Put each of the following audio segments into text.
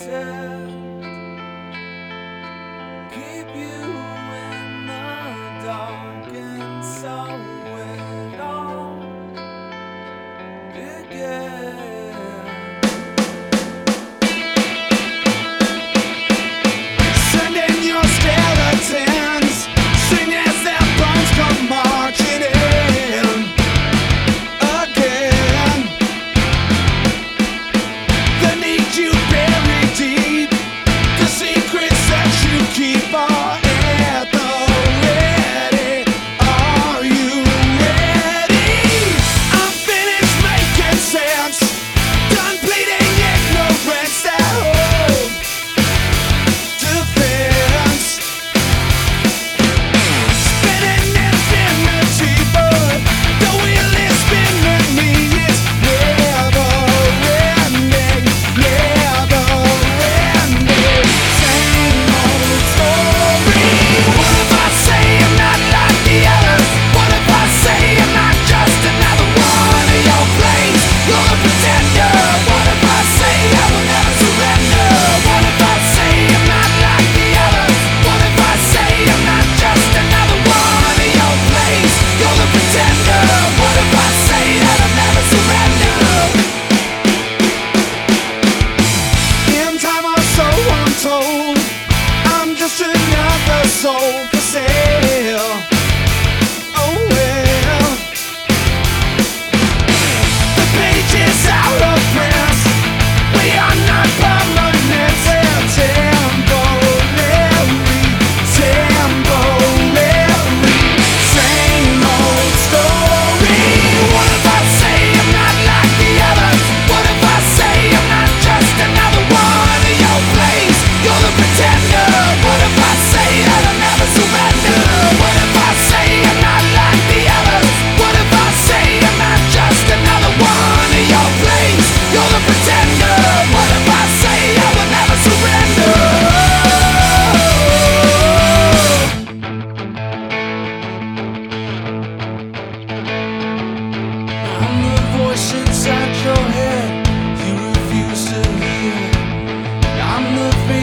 pretend. soul. I'm just another soul for sale.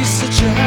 such a